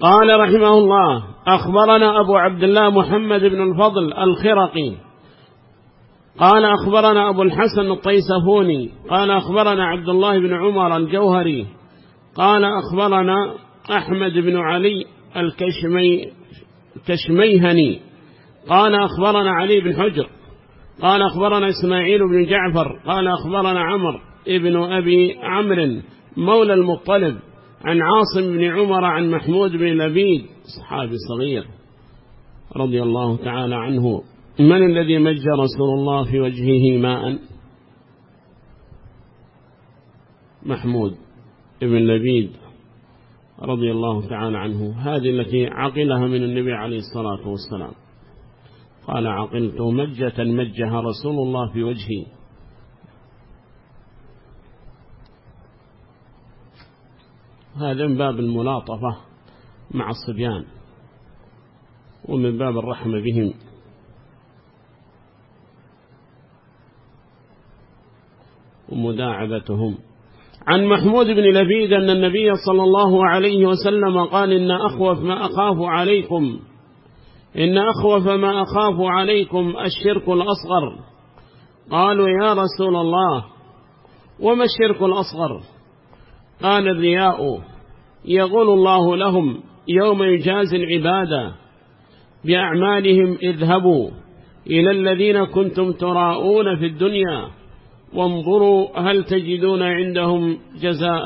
قال رحمه الله أخبرنا أبو عبد الله محمد بن الفضل الخرقي. قال أخبرنا أبو الحسن الطيسفوني قال أخبرنا عبد الله بن عمر الجوهري قال أخبرنا أحمد بن علي الكشمي كشميهني. قال أخبرنا علي بن حجر قال أخبرنا إسماعيل بن جعفر قال أخبرنا عمر ابن أبي عمرو مولى المطلب. عن عاصم بن عمر عن محمود بن لبيد صحابي صغير رضي الله تعالى عنه. من الذي مج رسول الله في وجهه ماء؟ محمود ابن لبيد رضي الله تعالى عنه. هذه التي عقلها من النبي عليه الصلاة والسلام. قال عقلت مجة مجها رسول الله في وجهي. هذا من باب الملاطفة مع الصبيان ومن باب الرحمة بهم. ومداعبتهم. عن محمود بن لبيد أن النبي صلى الله عليه وسلم قال إن أخوف ما أخاف عليكم. إن أخوف ما أخاف عليكم الشرك الأصغر. قالوا يا رسول الله وما الشرك الأصغر؟ قال الرياء يقول الله لهم يوم يجازي العبادة بأعمالهم اذهبوا إلى الذين كنتم تراءون في الدنيا وانظروا هل تجدون عندهم جزاء.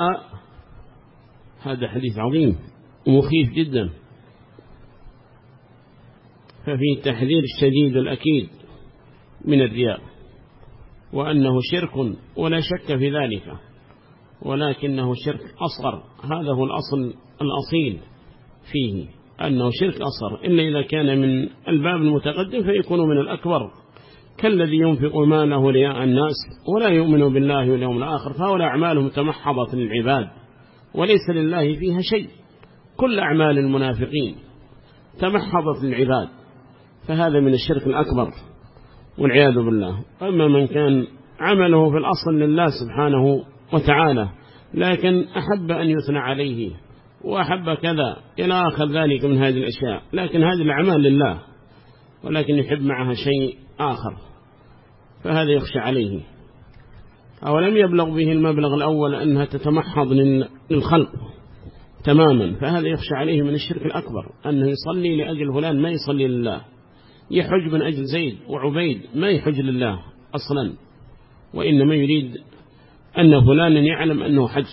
هذا حديث عظيم ومخيف جدا. ففي تحذير الشديد الأكيد من الرياء وأنه شرك ولا شك في ذلك. ولكنه شرك أصغر. هذا هو الأصل الأصيل فيه أنه شرك أصغر. إلا إذا كان من الباب المتقدم فيكون من الأكبر. كالذي ينفق ماله رياء الناس ولا يؤمن بالله واليوم الآخر فهؤلاء أعمالهم تمحضت للعباد وليس لله فيها شيء. كل أعمال المنافقين تمحضت للعباد فهذا من الشرك الأكبر والعياذ بالله. أما من كان عمله في الأصل لله سبحانه وتعالى لكن أحب أن يثنى عليه وأحب كذا إلى آخر ذلك من هذه الأشياء لكن هذه الأعمال لله ولكن يحب معها شيء آخر فهذا يخشى عليه. أو لم يبلغ به المبلغ الأول أنها تتمحض للخلق تماما فهذا يخشى عليه من الشرك الأكبر أنه يصلي لأجل فلان ما يصلي لله يحج من أجل زيد وعبيد ما يحج لله أصلا وإنما يريد أن فلانا يعلم أنه حج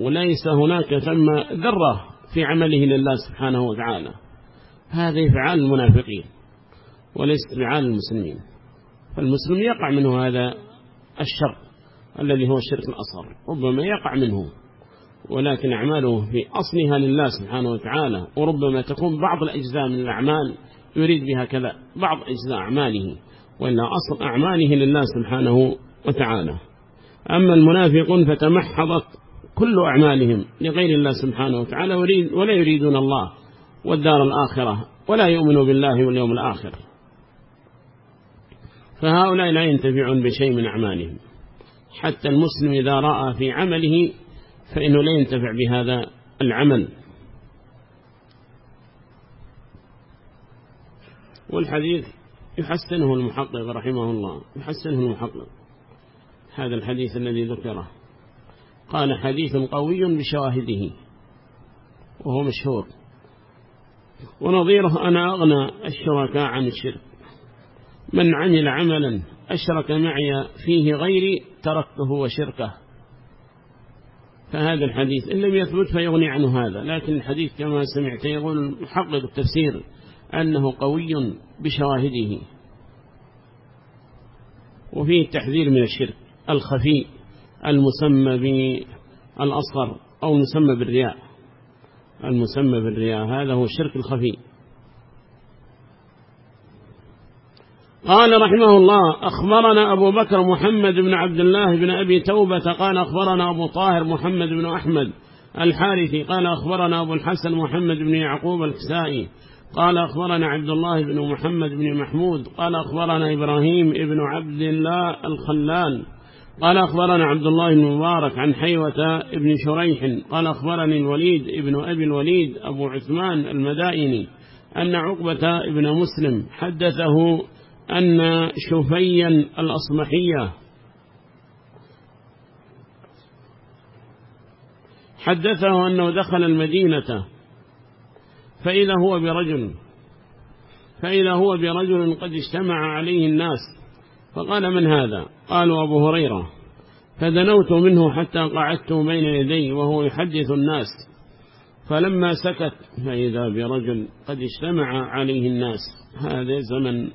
وليس هناك ثم ذرة في عمله لله سبحانه وتعالى. هذه فعال المنافقين وليس فعال المسلمين. فالمسلم يقع منه هذا الشر الذي هو الشرك الأصغر ربما يقع منه ولكن أعماله في أصلها لله سبحانه وتعالى وربما تكون بعض الأجزاء من الأعمال يريد بها كذا بعض أجزاء أعماله وإلا أصل أعماله لله سبحانه وتعالى. أما المنافقون فتمحضت كل أعمالهم لغير الله سبحانه وتعالى ولا يريدون الله والدار الآخرة ولا يؤمنوا بالله واليوم الآخر. فهؤلاء لا ينتفعون بشيء من أعمالهم. حتى المسلم إذا رأى في عمله فإنه لا ينتفع بهذا العمل. والحديث يحسنه المحقق رحمه الله. يحسنه المحقق. هذا الحديث الذي ذكره. قال حديث قوي بشواهده وهو مشهور. ونظيره أنا أغنى الشركاء عن الشرك. من عمل عملا أشرك معي فيه غيري تركته وشركه. فهذا الحديث إن لم يثبت فيغني عنه هذا. لكن الحديث كما سمعت يقول محقق التفسير أنه قوي بشواهده. وفيه التحذير من الشرك. الخفي المسمى بالأصغر أو مسمى بالرياء. المسمى بالرياء هذا هو الشرك الخفي. قال رحمه الله أخبرنا أبو بكر محمد بن عبد الله بن أبي توبة قال أخبرنا أبو طاهر محمد بن أحمد الحارثي قال أخبرنا أبو الحسن محمد بن يعقوب الكسائي قال أخبرنا عبد الله بن محمد بن محمود قال أخبرنا إبراهيم بن عبد الله الخلال قال أخبرنا عبد الله بن مبارك عن حيوة ابن شريح قال أخبرني الوليد ابن أبي الوليد أبو عثمان المدائني أن عقبة ابن مسلم حدثه أن شفيا الأصمحية حدثه أنه دخل المدينة فإذا هو برجل فإذا هو برجل قد اجتمع عليه الناس فقال من هذا؟ قالوا أبو هريرة. فدنوت منه حتى قعدت بين يدي وهو يحدث الناس. فلما سكت فإذا برجل قد اجتمع عليه الناس. هذا زمن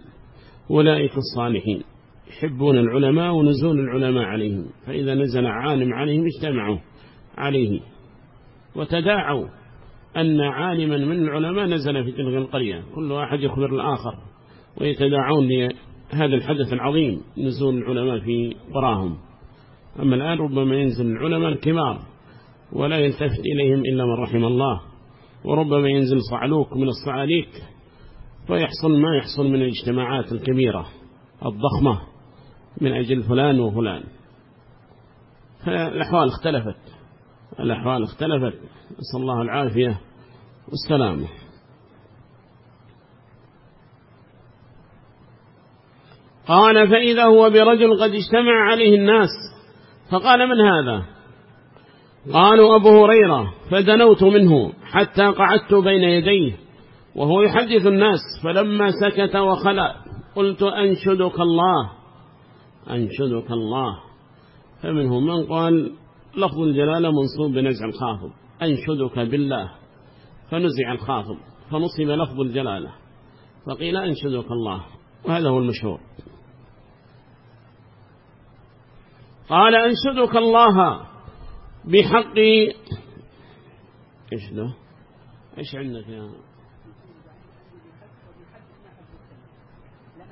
أولئك الصالحين. يحبون العلماء ونزول العلماء عليهم. فإذا نزل عالم عليهم اجتمعوا عليه. وتداعوا أن عالما من العلماء نزل في تلك القرية. كل واحد يخبر الآخر. ويتداعون لهذا الحدث العظيم نزول العلماء في قراهم أما الآن ربما ينزل العلماء الكبار ولا يلتفت إليهم إلا من رحم الله. وربما ينزل صعلوك من الصعاليك فيحصل ما يحصل من الاجتماعات الكبيرة الضخمة من أجل فلان وفلان. فالأحوال اختلفت الأحوال اختلفت. نسأل الله العافية والسلامة. قال فإذا هو برجل قد اجتمع عليه الناس. فقال من هذا؟ قالوا أبو هريرة فدنوت منه حتى قعدت بين يديه وهو يحدث الناس فلما سكت وخلى قلت أنشدك الله أنشدك الله. فمنهم من قال لفظ الجلالة منصوب بنزع الخافض أنشدك بالله فنزع الخافض فنصب لفظ الجلالة فقيل أنشدك الله وهذا هو المشهور. قال أنشدك الله بحق إيش ده؟ إيش عندك يا؟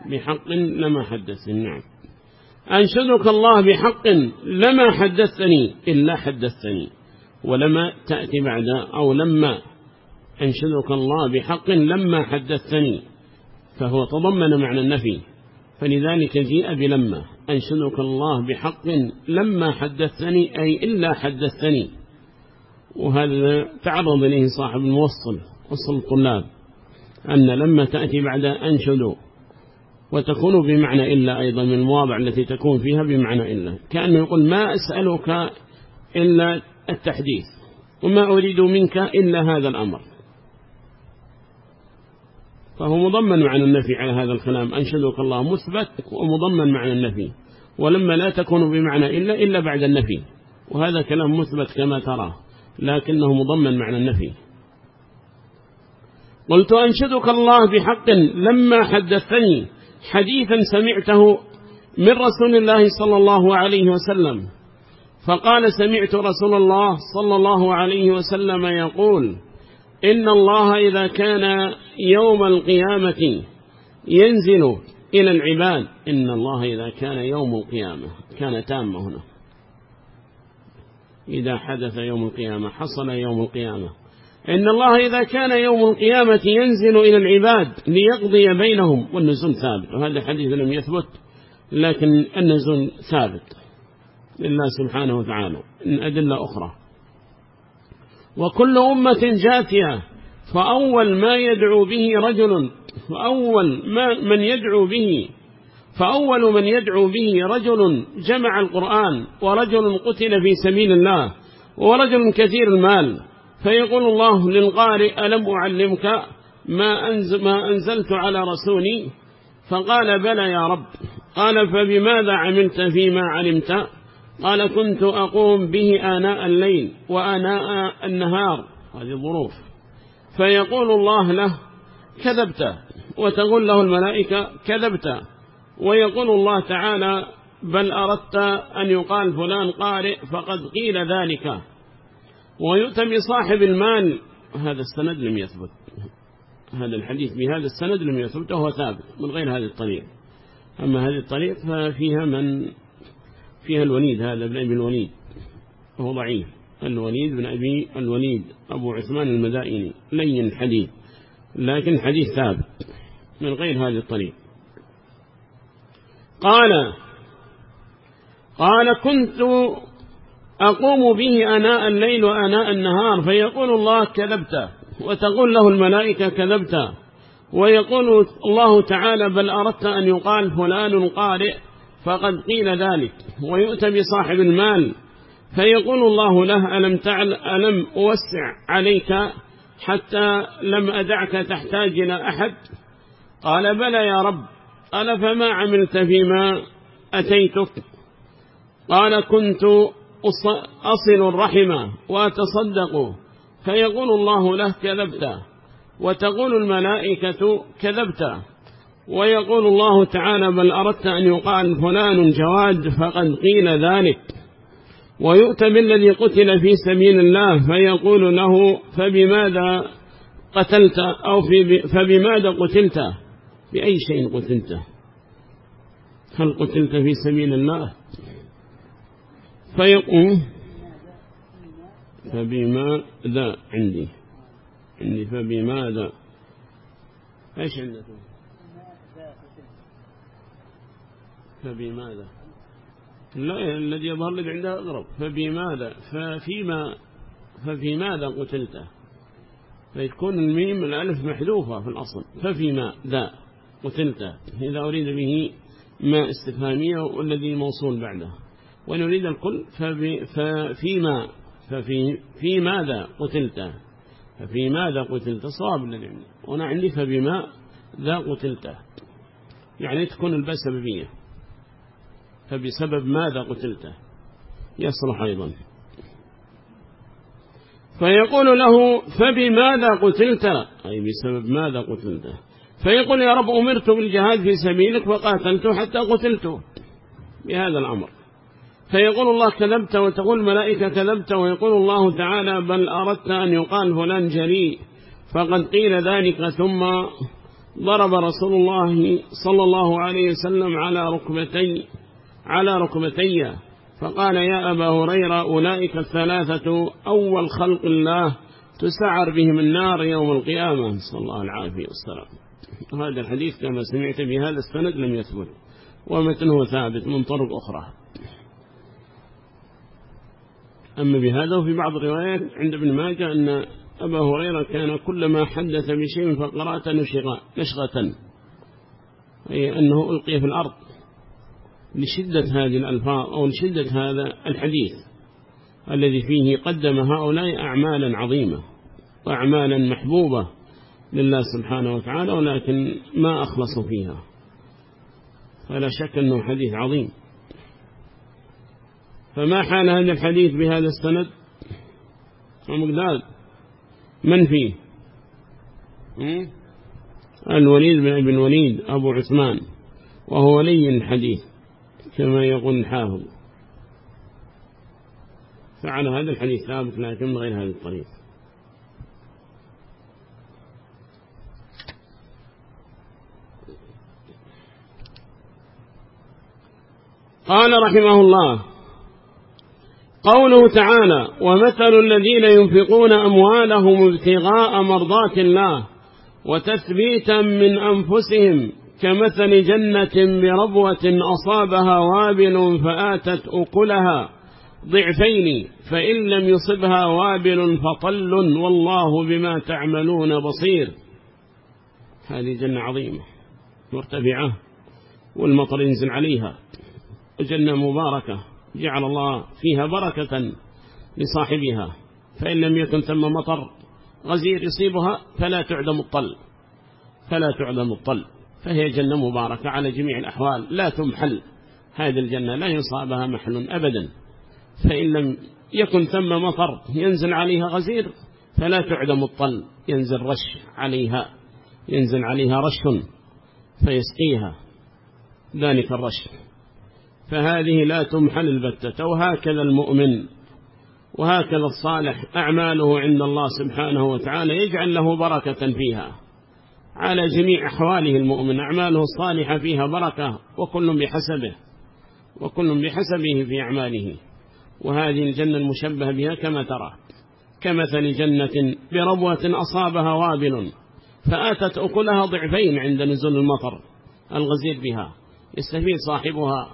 بحق لما حدثني نعم. أنشدك الله بحق لما حدثني إلا حدثني ولما تأتي بعد أو لما أنشدك الله بحق لما حدثني فهو تضمن معنى النفي. فلذلك جيء بلما. أنشدك الله بحق لما حدثني أي إلا حدثني. وهذا تعرض إليه صاحب الموصل وصل الطلاب أن لما تأتي بعد أنشد وتكون بمعنى إلا أيضا من المواضع التي تكون فيها بمعنى إلا. كأنه يقول ما أسألك إلا التحديث وما أريد منك إلا هذا الأمر. فهو مضمن معنى النفي على هذا الكلام. أنشدك الله مثبت ومضمن معنى النفي. ولما لا تكون بمعنى إلا إلا بعد النفي. وهذا كلام مثبت كما ترى لكنه مضمن معنى النفي. قلت أنشدك الله بحق لما حدثني حديثا سمعته من رسول الله صلى الله عليه وسلم. فقال سمعت رسول الله صلى الله عليه وسلم يقول إن الله إذا كان يوم القيامة ينزل إلى العباد إن الله إذا كان يوم القيامة كان تام هنا. إذا حدث يوم القيامة حصل يوم القيامة. إن الله إذا كان يوم القيامة ينزل إلى العباد ليقضي بينهم والنزول ثابت. وهذا حديث لم يثبت لكن النزول ثابت لله سبحانه وتعالى إن أدلة أخرى. وكل أمة جاثية فأول ما يدعو به رجل فأول ما من يدعو به فأول من يدعو به رجل جمع القرآن ورجل قتل في سبيل الله ورجل كثير المال. فيقول الله للقارئ ألم أعلمك ما, أنزل ما أنزلت على رسولي؟ فقال بلى يا رب. قال فبماذا عملت فيما علمت؟ قال كنت أقوم به آناء الليل وآناء النهار. هذه ظروف فيقول الله له كذبت وتقول له الملائكة كذبت ويقول الله تعالى بل أردت أن يقال فلان قارئ فقد قيل ذلك. ويؤتى بصاحب المال هذا السند لم يثبت هذا الحديث بهذا السند لم يثبت وهو ثابت من غير هذه الطريق. أما هذه الطريق ففيها من فيها الوليد هذا ابن الوليد وهو ضعيف. الوليد بن أبي الوليد أبو عثمان المدائني لين الحديث لكن حديث ثابت من غير هذه الطريق. قال قال كنت أقوم به أناء الليل وأناء النهار فيقول الله كذبت وتقول له الملائكة كذبت ويقول الله تعالى بل أردت أن يقال فلان قارئ فقد قيل ذلك ويؤتى بصاحب المال فيقول الله له ألم, تعل ألم أوسع عليك حتى لم أدعك تحتاج إلى أحد؟ قال بلى يا رب. قال فما عملت فيما أتيتك؟ قال كنت أصل الرحمة وأتصدق. فيقول الله له كذبت. وتقول الملائكة كذبت. ويقول الله تعالى بل أردت أن يقال فلان جواد فقد قيل ذلك. ويؤتى بالذي قتل في سبيل الله فيقول له فبماذا قتلت؟ أو في فبماذا قتلت؟ بأي شيء قتلت؟ هل قتلت في سبيل الله؟ فيقوم فبماذا عندي؟ عندي فبماذا؟ إيش عندكم فبماذا؟ لا الذي يظهر لك عندها أغرب فبماذا؟ ففيما ففي ماذا قتلت فيكون الميم الألف محذوفة في الأصل. ففيما ذا قتلت إذا أريد به ما استفهامية والذي موصول بعده. ونريد الكل ففيما ففي في ماذا قتلت ففي ماذا قتلت صواب الذي عندي وأنا عندي فبما ذا قتلت يعني تكون الباء سببية فبسبب ماذا قتلت يصلح أيضا. فيقول له فبماذا قتلت؟ أي بسبب ماذا قتلت فيقول يا رب أمرت بالجهاد في سبيلك فقاتلت حتى قتلت بهذا الأمر. فيقول الله كذبت وتقول الملائكة كذبت ويقول الله تعالى بل أردت أن يقال فلان جريء. فقد قيل ذلك ثم ضرب رسول الله صلى الله عليه وسلم على ركبتي على ركبتي. فقال يا أبا هريرة أولئك الثلاثة أول خلق الله تسعر بهم النار يوم القيامة. صلى الله العافية والسلام هذا الحديث كما سمعت بهذا السند لم يثبت ومتنه ثابت من طرق أخرى. أما بهذا وفي بعض الروايات عند ابن ماجه أن أبا هريرة كان كلما حدث بشيء فقرأت نشغة. أي أنه ألقي في الأرض. لشدة هذه الألفاظ أو لشدة هذا الحديث الذي فيه قدم هؤلاء أعمالا عظيمة وأعمالا محبوبة لله سبحانه وتعالى ولكن ما أخلصوا فيها. فلا شك أنه حديث عظيم. فما حال هذا الحديث بهذا السند؟ ومقداد من فيه؟ الوليد بن ابن الوليد أبو عثمان وهو ولي الحديث. كما يقول الحافظ فعل هذا الحديث ثابت لكن من غير هذه الطريق. قال رحمه الله قوله تعالى ومثل الذين ينفقون أموالهم ابتغاء مرضات الله وتثبيتا من أنفسهم كمثل جنة بربوة أصابها وابل فآتت أكلها ضعفين فإن لم يصبها وابل فطل والله بما تعملون بصير. هذه جنة عظيمة مرتفعة والمطر ينزل عليها وجنة مباركة جعل الله فيها بركة لصاحبها. فإن لم يكن ثم مطر غزير يصيبها فلا تعدم الطل فلا تعدم الطل. فهي جنة مباركة على جميع الأحوال لا تمحل. هذه الجنة لا يصابها محل أبدا. فإن لم يكن ثم مطر ينزل عليها غزير فلا تعدم الطل. ينزل رش عليها ينزل عليها رش فيسقيها. ذلك الرش. فهذه لا تمحل البتة. وهكذا المؤمن وهكذا الصالح أعماله عند الله سبحانه وتعالى يجعل له بركة فيها. على جميع أحواله المؤمن أعماله الصالحة فيها بركة وكل بحسبه وكل بحسبه في أعماله. وهذه الجنة المشبهة بها كما ترى كمثل جنة بربوة أصابها وابل فآتت أكلها ضعفين عند نزول المطر الغزير بها يستفيد صاحبها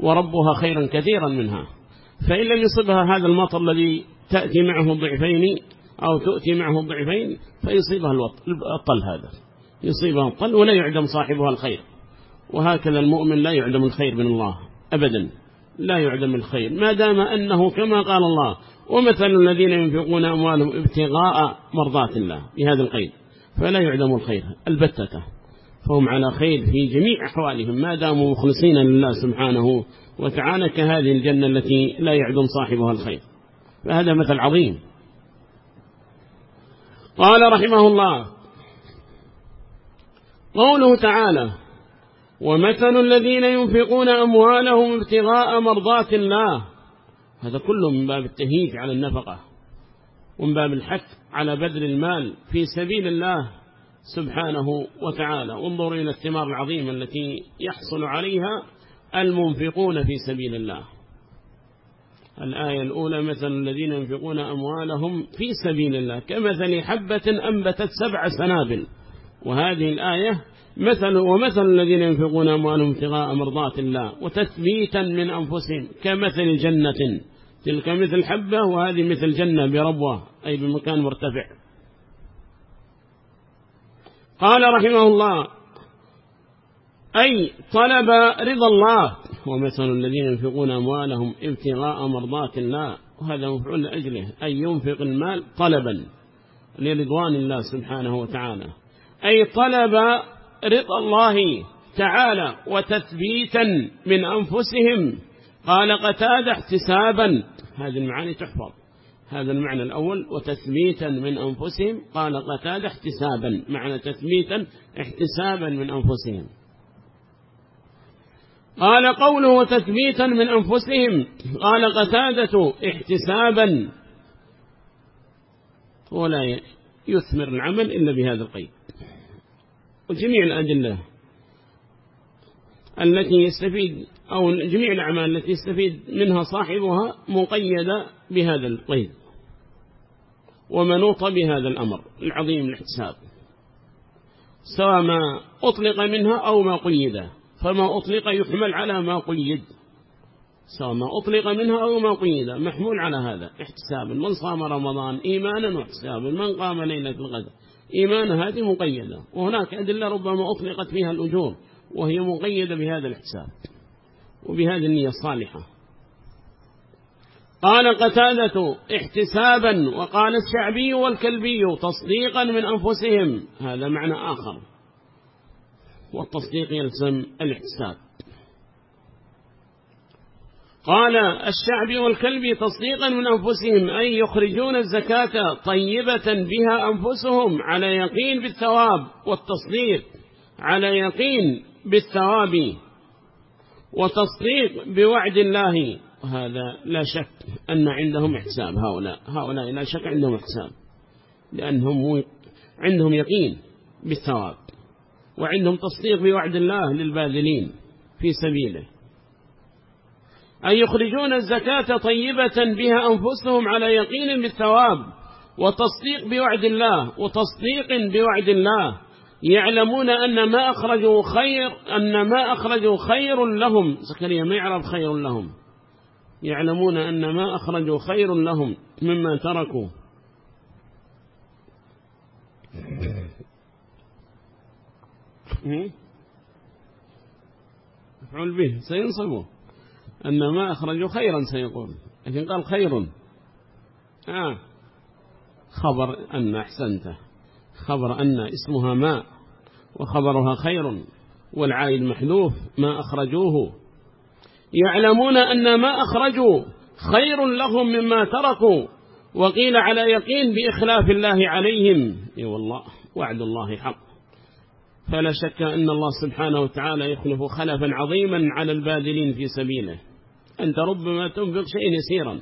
وربها خيرا كثيرا منها. فإن لم يصبها هذا المطر الذي تأتي معه الضعفين أو تؤتي معه الضعفين فيصيبها الطل هذا. يصيبها الطل ولا يعدم صاحبها الخير. وهكذا المؤمن لا يعدم الخير من الله أبدا. لا يعدم الخير. ما دام أنه كما قال الله ومثل الذين ينفقون أموالهم ابتغاء مرضات الله بهذا القيد فلا يعدم الخير البتة. فهم على خير في جميع أحوالهم ما داموا مخلصين لله سبحانه وتعالى كهذه الجنة التي لا يعدم صاحبها الخير. فهذا مثل عظيم. قال رحمه الله قوله تعالى ومثل الذين ينفقون أموالهم ابتغاء مرضات الله. هذا كله من باب التهيج على النفقة ومن باب الحث على بذل المال في سبيل الله سبحانه وتعالى. انظروا إلى الثمار العظيمة التي يحصل عليها المنفقون في سبيل الله. الآية الأولى مثل الذين ينفقون أموالهم في سبيل الله. كمثل حبة أنبتت سبع سنابل. وهذه الآية مثل ومثل الذين ينفقون أموالهم ابتغاء مرضات الله وتثبيتا من أنفسهم كمثل جنة. تلك مثل حبة وهذه مثل جنة بربوة أي بمكان مرتفع. قال رحمه الله أي طلب رضا الله. ومثل الذين ينفقون أموالهم ابتغاء مرضات الله وهذا مفعول لأجله أي ينفق المال طلبا لرضوان الله سبحانه وتعالى. أي طلب رضا الله تعالى وتثبيتا من أنفسهم. قال قتاد احتسابا. هذه المعاني تحفظ. هذا المعنى الأول وتثبيتا من أنفسهم. قال قتاد احتسابا. معنى تثبيتا احتسابا من أنفسهم. قال قوله وتثبيتا من أنفسهم. قال قتادة احتسابا. ولا يثمر العمل إلا بهذا القيد. وجميع الأدلة التي يستفيد أو جميع الأعمال التي يستفيد منها صاحبها مقيدة بهذا القيد ومنوط بهذا الأمر العظيم الاحتساب سواء ما أطلق منها أو ما قيد فما أطلق يحمل على ما قيد. سواء ما أطلق منها أو ما قيد محمول على هذا احتسابا من صام رمضان إيمانا واحتسابا. من قام ليلة الغد إيمان هذه مقيدة. وهناك أدلة ربما أطلقت فيها الأجور وهي مقيدة بهذا الاحتساب وبهذه النية الصالحة. قال قتادة احتسابا وقال الشعبي والكلبي تصديقا من أنفسهم. هذا معنى آخر. والتصديق يلزم الاحتساب. قال الشعب والكلب تصديقا من أنفسهم أي يخرجون الزكاة طيبة بها أنفسهم على يقين بالثواب والتصديق على يقين بالثواب وتصديق بوعد الله. هذا لا شك أن عندهم احساب هؤلاء هؤلاء لا شك عندهم احساب لأنهم عندهم يقين بالثواب وعندهم تصديق بوعد الله للباذلين في سبيله. أن يخرجون الزكاة طيبة بها أنفسهم على يقين بالثواب وتصديق بوعد الله وتصديق بوعد الله. يعلمون أن ما أخرجوا خير أن ما أخرجوا خير لهم. زكريا ما يعرف خير لهم؟ يعلمون أن ما أخرجوا خير لهم مما تركوا. مفعول به سينصبوا أن ما أخرجوا خيرا سيقول. لكن قال خير. آه. خبر أن أحسنته خبر أن اسمها ماء. وخبرها خير. والعائد محذوف ما أخرجوه. يعلمون أن ما أخرجوا خير لهم مما تركوا. وقيل على يقين بإخلاف الله عليهم. إي والله وعد الله حق. فلا شك أن الله سبحانه وتعالى يخلف خلفا عظيما على الباذلين في سبيله. أنت ربما تنفق شيء يسيرا.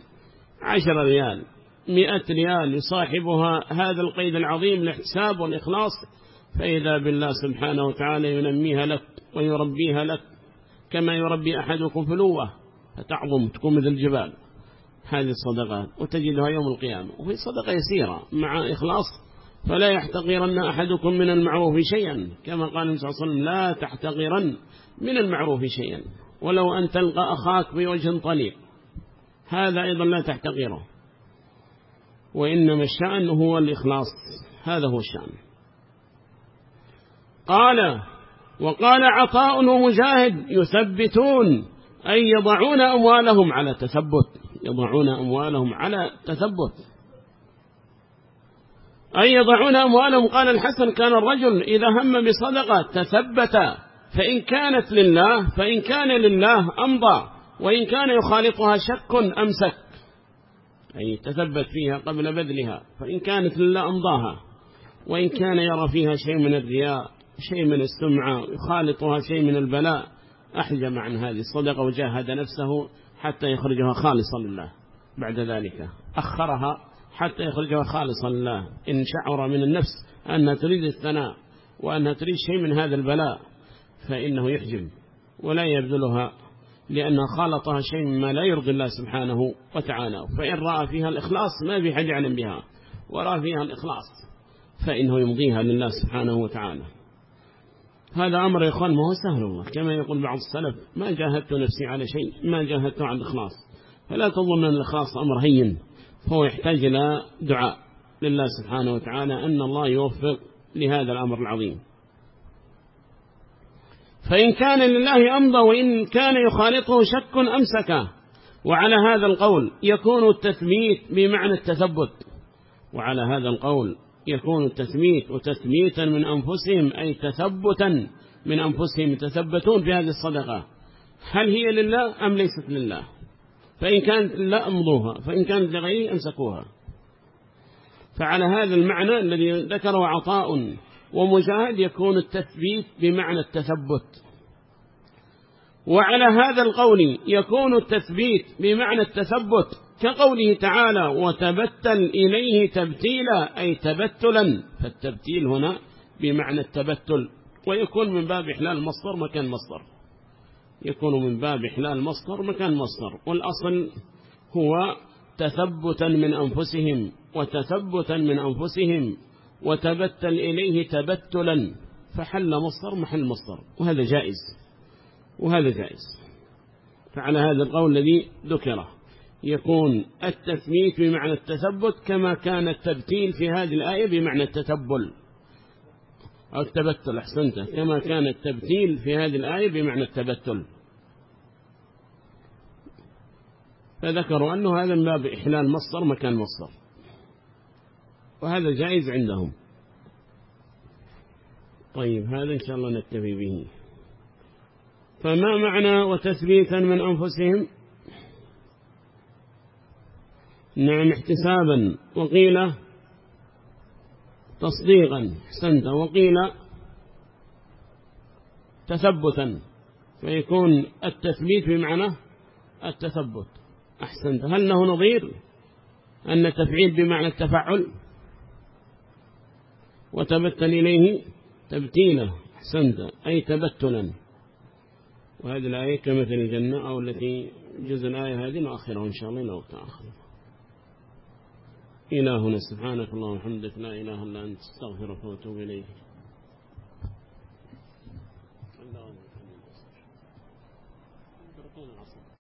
عشر ريال مئة ريال يصاحبها هذا القيد العظيم الاحتساب والإخلاص فإذا بالله سبحانه وتعالى ينميها لك ويربيها لك كما يربي أحدكم فلوة فتعظم تكون مثل الجبال. هذه الصدقات وتجدها يوم القيامة وهي صدقة يسيرة مع إخلاص فلا يحتقرن أحدكم من المعروف شيئا كما قال النبي صلى الله عليه وسلم لا تحتقرن من المعروف شيئا. ولو أن تلقى أخاك بوجه طليق. هذا أيضا لا تحتقره. وإنما الشأن هو الإخلاص. هذا هو الشأن. قال وقال عطاء ومجاهد يثبتون أي يضعون أموالهم على تثبت. يضعون أموالهم على تثبت. أي يضعون أموالهم؟ قال الحسن كان الرجل إذا هم بصدقة تثبت فإن كانت لله فإن كان لله أمضى وإن كان يخالطها شك أمسك أي تثبت فيها قبل بذلها. فإن كانت لله أمضاها. وإن كان يرى فيها شيء من الرياء شيء من السمعة يخالطها شيء من البلاء أحجم عن هذه الصدقة وجاهد نفسه حتى يخرجها خالصا لله. بعد ذلك أخرها حتى يخرجها خالصا لله. إن شعر من النفس أنها تريد الثناء وأنها تريد شيء من هذا البلاء. فإنه يحجم ولا يبذلها لأنها خالطها شيء مما لا يرضي الله سبحانه وتعالى. فإن رأى فيها الإخلاص ما في حد يعلم بها. ورأى فيها الإخلاص فإنه يمضيها لله سبحانه وتعالى. هذا أمر يا إخوان ما هو سهل الله كما يقول بعض السلف ما جاهدت نفسي على شيء ما جاهدت على الإخلاص. فلا تظن أن الإخلاص أمر هين. فهو يحتاج إلى دعاء لله سبحانه وتعالى أن الله يوفق لهذا الأمر العظيم. فإن كان لله أمضى وإن كان يخالطه شك أمسكه وعلى هذا القول يكون التثبيت بمعنى التثبت. وعلى هذا القول يكون التثبيت وتثبيتا من أنفسهم أي تثبتا من أنفسهم يتثبتون في هذه الصدقة. هل هي لله أم ليست لله؟ فإن كانت لا أمضوها فإن كانت لغيره أمسكوها. فعلى هذا المعنى الذي ذكره عطاء ومجاهد يكون التثبيت بمعنى التثبت. وعلى هذا القول يكون التثبيت بمعنى التثبت كقوله تعالى وتبتل إليه تبتيلا أي تبتلا. فالتبتيل هنا بمعنى التبتل. ويكون من باب إحلال مصدر مكان مصدر. يكون من باب إحلال مصدر مكان مصدر. والأصل هو تثبتا من أنفسهم وتثبتا من أنفسهم. وتبتل إليه تبتلا فحل مصدر محل مصدر وهذا جائز وهذا جائز. فعلى هذا القول الذي ذكره يكون التثبيت بمعنى التثبت كما كان التبتيل في هذه الآية بمعنى التتبل. أو التبتل أحسنت كما كان التبتيل في هذه الآية بمعنى التبتل. فذكروا أنه هذا من باب إحلال مصدر مكان مصدر. وهذا جائز عندهم. طيب هذا إن شاء الله نكتفي به. فما معنى وتثبيتا من أنفسهم؟ نعم احتسابا. وقيل تصديقا. حسنت وقيل تثبتا. فيكون التثبيت بمعنى التثبت. أحسنت. هل له نظير أن التفعيل بمعنى التفعل؟ وتبتل إليه تبتيلا أحسنت أي تبتلا. وهذه الآية كمثل الجنة أو التي جزء الآية هذه نؤخرها إن شاء الله إلى وقت آخر إلهنا سبحانك اللهم وحمدك لا إله إلا أنت استغفرك وأتوب إليك.